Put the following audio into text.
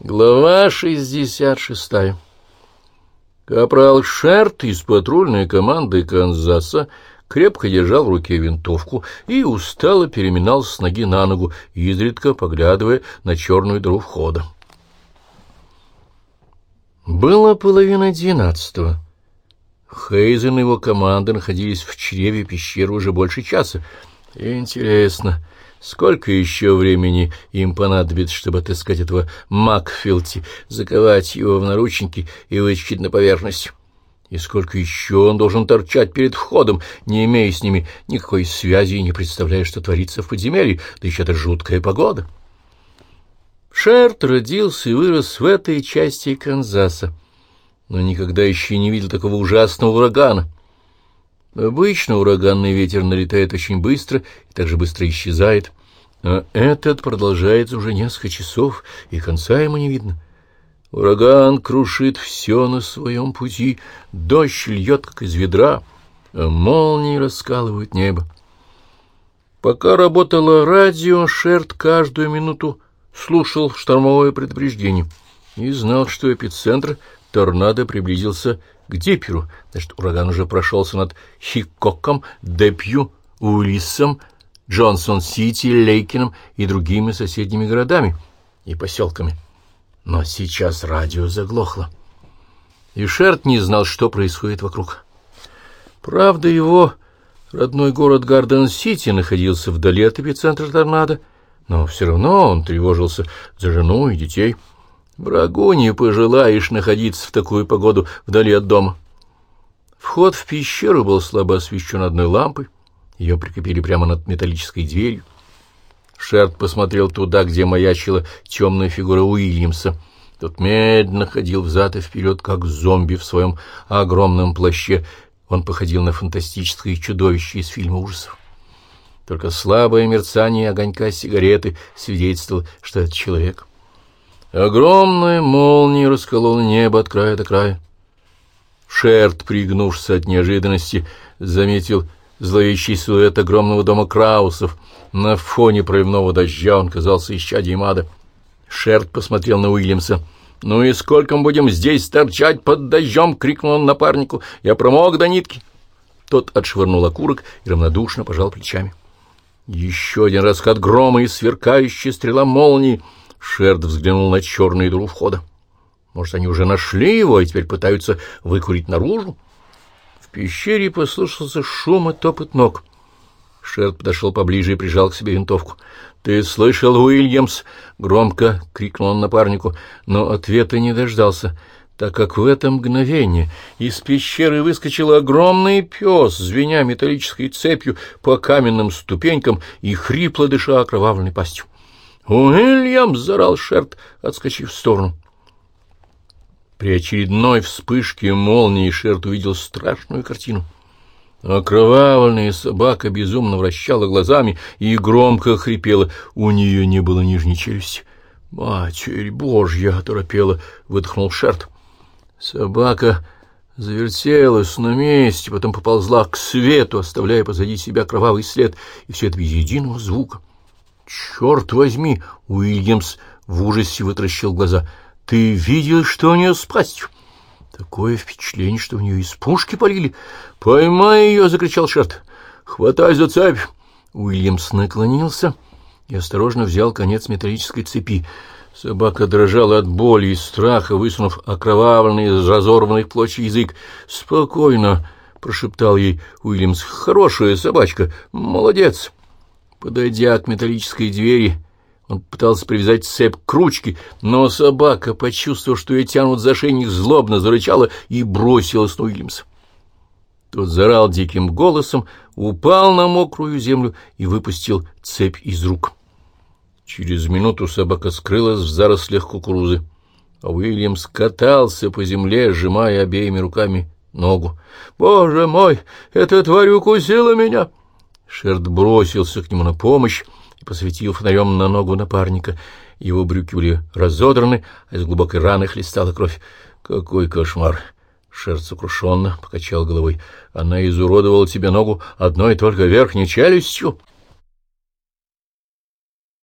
Глава 66 Капрал Шерт из патрульной команды Канзаса крепко держал в руке винтовку и устало переминался с ноги на ногу, изредка поглядывая на черную дыру входа. Было половина двенадцатого. Хейзен и его команда находились в чреве пещеры уже больше часа. Интересно, Сколько еще времени им понадобится, чтобы отыскать этого Макфилти, заковать его в наручники и вытащить на поверхность? И сколько еще он должен торчать перед входом, не имея с ними никакой связи и не представляя, что творится в подземелье, да еще это жуткая погода? Шерт родился и вырос в этой части Канзаса, но никогда еще не видел такого ужасного урагана. Обычно ураганный ветер налетает очень быстро и также быстро исчезает, а этот продолжается уже несколько часов, и конца ему не видно. Ураган крушит все на своем пути, дождь льет, как из ведра, а молнии раскалывают небо. Пока работало радио, Шерт каждую минуту слушал штормовое предупреждение и знал, что эпицентр торнадо приблизился к Дипперу, значит, ураган уже прошелся над Хикоком, Депью, Уиллисом, Джонсон-Сити, Лейкином и другими соседними городами и поселками. Но сейчас радио заглохло, и Шерт не знал, что происходит вокруг. Правда, его родной город Гарден-Сити находился вдали от эпицентра торнадо, но все равно он тревожился за жену и детей — Врагу не пожелаешь находиться в такую погоду вдали от дома. Вход в пещеру был слабо освещен одной лампой. Ее прикрепили прямо над металлической дверью. Шерт посмотрел туда, где маячила темная фигура Уильямса. Тот медленно ходил взад и вперед, как зомби в своем огромном плаще. Он походил на фантастическое чудовище из фильма ужасов. Только слабое мерцание огонька сигареты свидетельствовало, что это человек. Огромная молния расколола небо от края до края. Шерт, пригнувшись от неожиданности, заметил зловещий силуэт огромного дома Краусов. На фоне проливного дождя он казался исчадием ада. Шерт посмотрел на Уильямса. «Ну и сколько мы будем здесь торчать под дождем?» — крикнул он напарнику. «Я промок до нитки». Тот отшвырнул окурок и равнодушно пожал плечами. Еще один раскат грома и сверкающая стрела молнии — Шерд взглянул на черную дыру входа. Может, они уже нашли его и теперь пытаются выкурить наружу? В пещере послышался шум и топот ног. Шерд подошел поближе и прижал к себе винтовку. — Ты слышал, Уильямс? — громко крикнул он напарнику, но ответа не дождался, так как в это мгновение из пещеры выскочил огромный пес, звеня металлической цепью по каменным ступенькам и хрипло дыша окровавленной пастью. «Уильям!» — зарал Шерт, отскочив в сторону. При очередной вспышке молнии Шерт увидел страшную картину. Окровавленная собака безумно вращала глазами и громко хрипела. У нее не было нижней челюсти. «Матерь Божья!» — оторопела, — выдохнул Шерт. Собака завертелась на месте, потом поползла к свету, оставляя позади себя кровавый след, и все это без единого звука. «Черт возьми!» — Уильямс в ужасе вытращил глаза. «Ты видел, что у нее с пастью?» Такое впечатление, что в нее из пушки полили. «Поймай ее!» — закричал Шерт. «Хватай за цепь!» Уильямс наклонился и осторожно взял конец металлической цепи. Собака дрожала от боли и страха, высунув окровавленный из разорванных плоч язык. «Спокойно!» — прошептал ей Уильямс. «Хорошая собачка! Молодец!» Подойдя к металлической двери, он пытался привязать цепь к ручке, но собака, почувствовав, что ее тянут за шейник, злобно зарычала и бросилась на Уильямса. Тот зарал диким голосом, упал на мокрую землю и выпустил цепь из рук. Через минуту собака скрылась в зарослях кукурузы, а Уильямс катался по земле, сжимая обеими руками ногу. «Боже мой, эта тварь укусила меня!» Шерд бросился к нему на помощь и посветил фонарем на ногу напарника. Его брюки были разодраны, а из глубокой раны хлестала кровь. «Какой кошмар!» Шерд сокрушенно покачал головой. «Она изуродовала тебе ногу одной только верхней челюстью?»